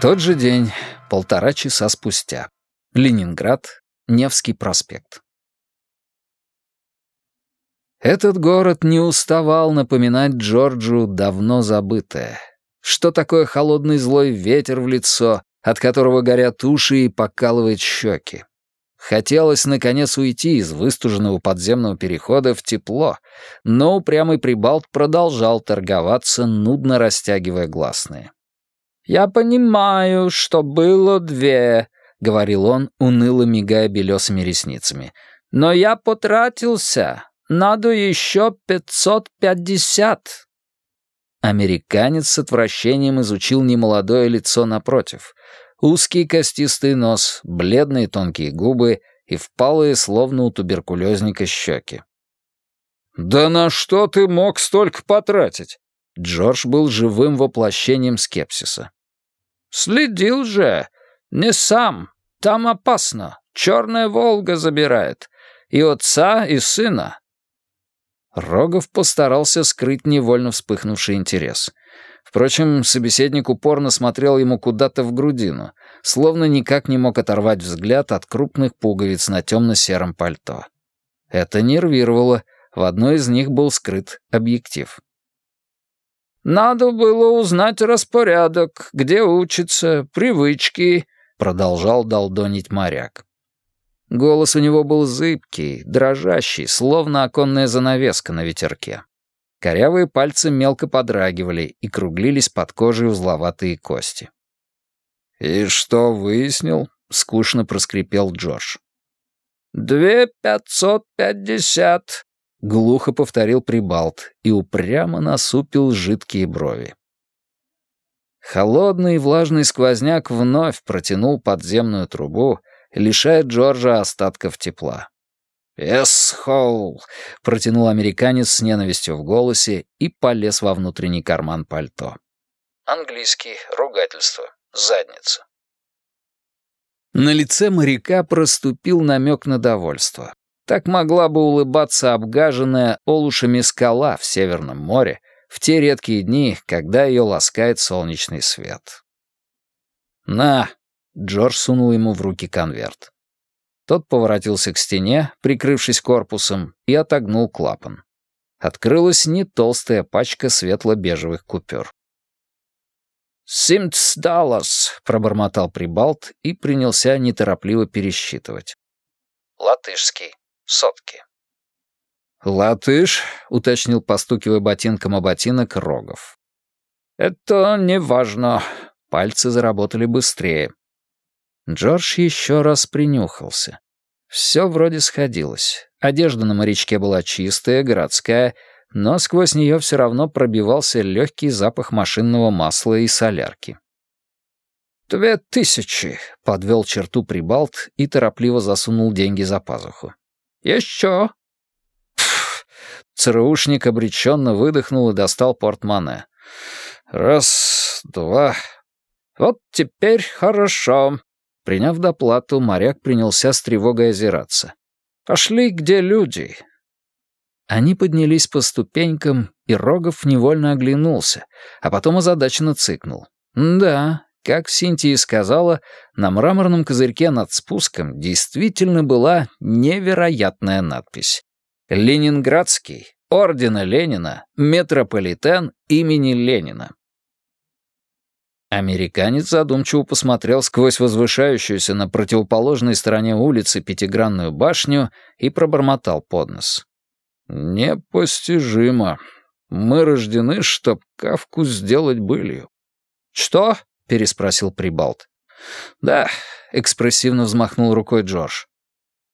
Тот же день, полтора часа спустя. Ленинград, Невский проспект. Этот город не уставал напоминать Джорджу давно забытое. Что такое холодный злой ветер в лицо, от которого горят уши и покалывает щеки? Хотелось, наконец, уйти из выстуженного подземного перехода в тепло, но упрямый прибалт продолжал торговаться, нудно растягивая гласные. «Я понимаю, что было две», — говорил он, уныло мигая белесыми ресницами. «Но я потратился. Надо еще пятьсот пятьдесят». Американец с отвращением изучил немолодое лицо напротив. Узкий костистый нос, бледные тонкие губы и впалые, словно у туберкулезника, щеки. «Да на что ты мог столько потратить?» Джордж был живым воплощением скепсиса. «Следил же. Не сам. Там опасно. Черная Волга забирает. И отца, и сына». Рогов постарался скрыть невольно вспыхнувший интерес. Впрочем, собеседник упорно смотрел ему куда-то в грудину, словно никак не мог оторвать взгляд от крупных пуговиц на темно-сером пальто. Это нервировало, в одной из них был скрыт объектив. «Надо было узнать распорядок, где учится, привычки», — продолжал долдонить моряк. Голос у него был зыбкий, дрожащий, словно оконная занавеска на ветерке. Корявые пальцы мелко подрагивали и круглились под кожей узловатые кости. «И что выяснил?» — скучно проскрипел Джордж. «Две пятьсот пятьдесят», — глухо повторил Прибалт и упрямо насупил жидкие брови. Холодный и влажный сквозняк вновь протянул подземную трубу, лишая Джорджа остатков тепла. «Эс-хоул!» — протянул американец с ненавистью в голосе и полез во внутренний карман пальто. Английский, ругательство, задница. На лице моряка проступил намек на довольство. Так могла бы улыбаться обгаженная олушами скала в Северном море в те редкие дни, когда ее ласкает солнечный свет. «На!» — Джордж сунул ему в руки конверт. Тот поворотился к стене, прикрывшись корпусом, и отогнул клапан. Открылась не толстая пачка светло-бежевых купюр. «Симтс даллас», — пробормотал Прибалт и принялся неторопливо пересчитывать. Латышский. Сотки. «Латыш?» — уточнил, постукивая ботинком о ботинок, Рогов. «Это не важно». Пальцы заработали быстрее. Джордж еще раз принюхался. Все вроде сходилось. Одежда на морячке была чистая, городская, но сквозь нее все равно пробивался легкий запах машинного масла и солярки. «Две тысячи», — подвел черту Прибалт и торопливо засунул деньги за пазуху. «Еще!» ЦРУшник обреченно выдохнул и достал портмоне. «Раз, два...» «Вот теперь хорошо». Приняв доплату, моряк принялся с тревогой озираться. «Пошли, где люди?» Они поднялись по ступенькам, и Рогов невольно оглянулся, а потом озадаченно цыкнул. «Да, как Синтия сказала, на мраморном козырьке над спуском действительно была невероятная надпись. «Ленинградский, ордена Ленина, метрополитен имени Ленина». Американец задумчиво посмотрел сквозь возвышающуюся на противоположной стороне улицы пятигранную башню и пробормотал под нос. «Непостижимо. Мы рождены, чтоб кавку сделать былью». «Что?» — переспросил Прибалт. «Да», — экспрессивно взмахнул рукой Джордж.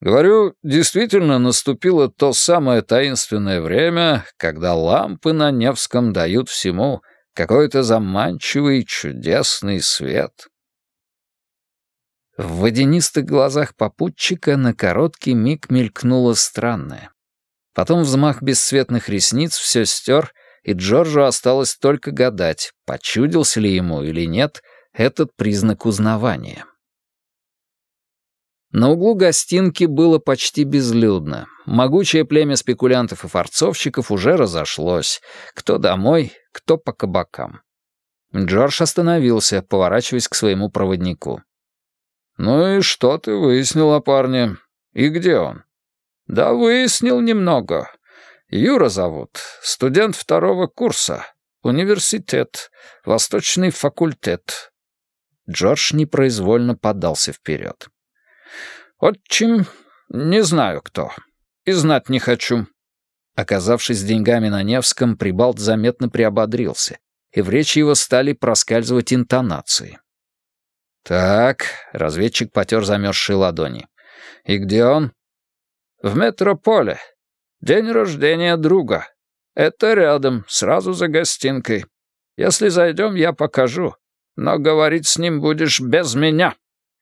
«Говорю, действительно наступило то самое таинственное время, когда лампы на Невском дают всему какой-то заманчивый чудесный свет». В водянистых глазах попутчика на короткий миг мелькнуло странное. Потом взмах бесцветных ресниц все стер — и Джорджу осталось только гадать, почудился ли ему или нет этот признак узнавания. На углу гостинки было почти безлюдно. Могучее племя спекулянтов и форцовщиков уже разошлось. Кто домой, кто по кабакам. Джордж остановился, поворачиваясь к своему проводнику. «Ну и что ты выяснил о парне? И где он?» «Да выяснил немного. Юра зовут, студент второго курса. Университет, Восточный факультет». Джордж непроизвольно подался вперед. «Отчим, не знаю кто. И знать не хочу». Оказавшись с деньгами на Невском, Прибалт заметно приободрился, и в речи его стали проскальзывать интонации. «Так», — разведчик потер замерзшие ладони. «И где он?» «В метрополе. День рождения друга. Это рядом, сразу за гостинкой. Если зайдем, я покажу. Но говорить с ним будешь без меня».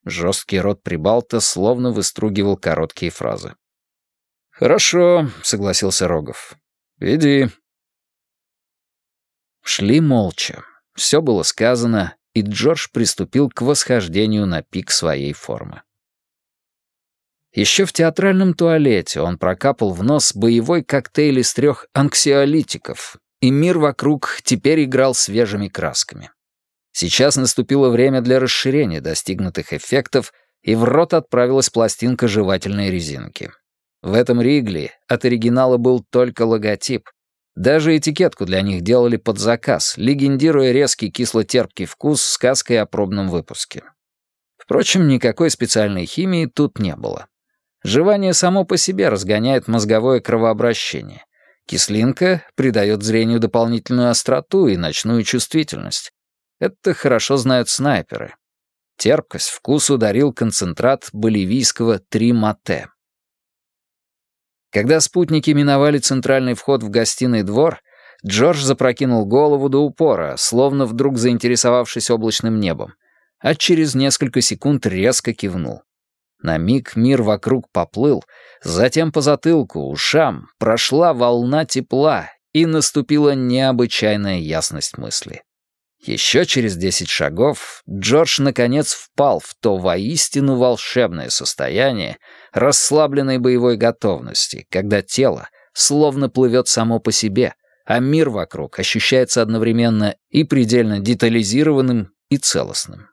Жесткий рот Прибалта словно выстругивал короткие фразы. «Хорошо», — согласился Рогов. «Иди». Шли молча. Все было сказано, и Джордж приступил к восхождению на пик своей формы. Еще в театральном туалете он прокапал в нос боевой коктейль из трех анксиолитиков, и мир вокруг теперь играл свежими красками. Сейчас наступило время для расширения достигнутых эффектов, и в рот отправилась пластинка жевательной резинки. В этом Ригли от оригинала был только логотип. Даже этикетку для них делали под заказ, легендируя резкий кисло-терпкий вкус сказкой о пробном выпуске. Впрочем, никакой специальной химии тут не было. Жевание само по себе разгоняет мозговое кровообращение. Кислинка придает зрению дополнительную остроту и ночную чувствительность. Это хорошо знают снайперы. Терпкость вкус ударил концентрат боливийского «Три-мате». Когда спутники миновали центральный вход в гостиный двор, Джордж запрокинул голову до упора, словно вдруг заинтересовавшись облачным небом, а через несколько секунд резко кивнул. На миг мир вокруг поплыл, затем по затылку, ушам прошла волна тепла, и наступила необычайная ясность мысли. Еще через десять шагов Джордж наконец впал в то воистину волшебное состояние расслабленной боевой готовности, когда тело словно плывет само по себе, а мир вокруг ощущается одновременно и предельно детализированным, и целостным.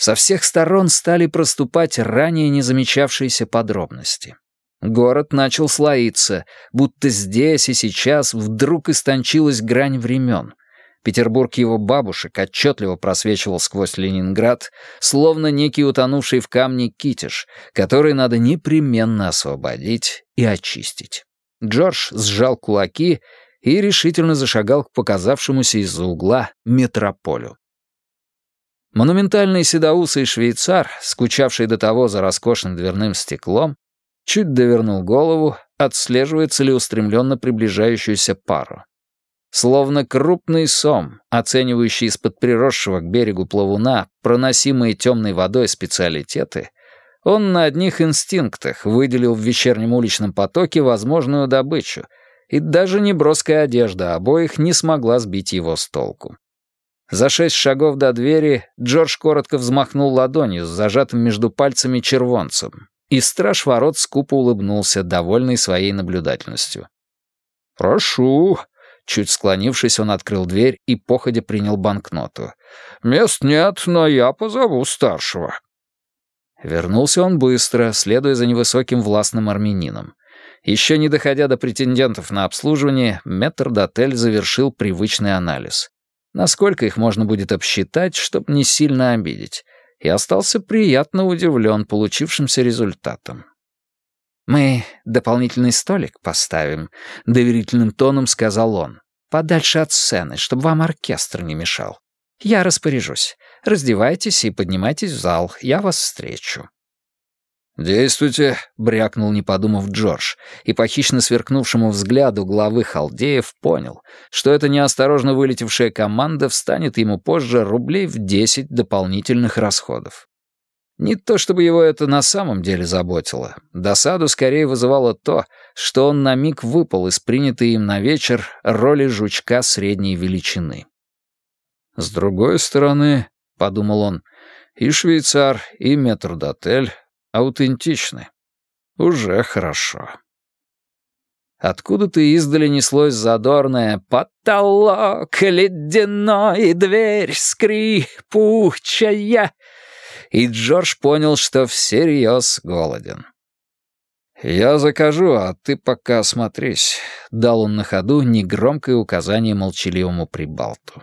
Со всех сторон стали проступать ранее не замечавшиеся подробности. Город начал слоиться, будто здесь и сейчас вдруг истончилась грань времен, Петербург его бабушек отчетливо просвечивал сквозь Ленинград, словно некий утонувший в камне китиш, который надо непременно освободить и очистить. Джордж сжал кулаки и решительно зашагал к показавшемуся из-за угла метрополю. Монументальный седоусый швейцар, скучавший до того за роскошным дверным стеклом, чуть довернул голову, отслеживая целеустремленно приближающуюся пару. Словно крупный сом, оценивающий из-под приросшего к берегу плавуна проносимые темной водой специалитеты, он на одних инстинктах выделил в вечернем уличном потоке возможную добычу, и даже неброская одежда обоих не смогла сбить его с толку. За шесть шагов до двери Джордж коротко взмахнул ладонью с зажатым между пальцами червонцем, и страж ворот скупо улыбнулся, довольный своей наблюдательностью. «Прошу», Чуть склонившись, он открыл дверь и походя принял банкноту. «Мест нет, но я позову старшего». Вернулся он быстро, следуя за невысоким властным армянином. Еще не доходя до претендентов на обслуживание, метрдотель завершил привычный анализ. Насколько их можно будет обсчитать, чтобы не сильно обидеть, и остался приятно удивлен получившимся результатом. «Мы дополнительный столик поставим», — доверительным тоном сказал он. «Подальше от сцены, чтобы вам оркестр не мешал. Я распоряжусь. Раздевайтесь и поднимайтесь в зал. Я вас встречу». «Действуйте», — брякнул, не подумав Джордж, и по хищно сверкнувшему взгляду главы халдеев понял, что эта неосторожно вылетевшая команда встанет ему позже рублей в десять дополнительных расходов. Не то чтобы его это на самом деле заботило. Досаду скорее вызывало то, что он на миг выпал из принятой им на вечер роли жучка средней величины. «С другой стороны», — подумал он, — «и швейцар, и метрдотель аутентичны. Уже хорошо». Откуда-то издали неслось задорное «Потолок ледяной, дверь скрипучая!» И Джордж понял, что всерьез голоден. «Я закажу, а ты пока осмотрись», — дал он на ходу негромкое указание молчаливому прибалту.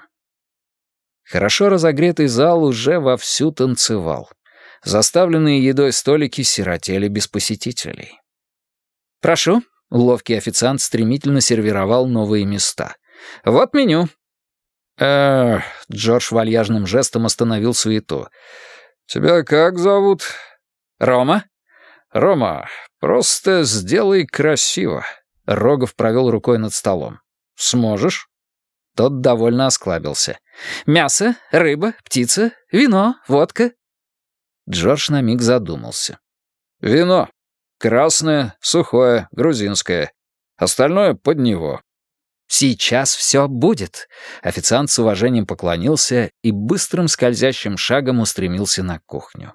Хорошо разогретый зал уже вовсю танцевал. Заставленные едой столики сиротели без посетителей. «Прошу», — ловкий официант стремительно сервировал новые места. «Вот меню». «Эх», — Джордж вальяжным жестом остановил суету. «Тебя как зовут?» «Рома». «Рома, просто сделай красиво». Рогов провел рукой над столом. «Сможешь?» Тот довольно осклабился. «Мясо, рыба, птица, вино, водка». Джордж на миг задумался. «Вино. Красное, сухое, грузинское. Остальное под него». «Сейчас все будет». Официант с уважением поклонился и быстрым скользящим шагом устремился на кухню.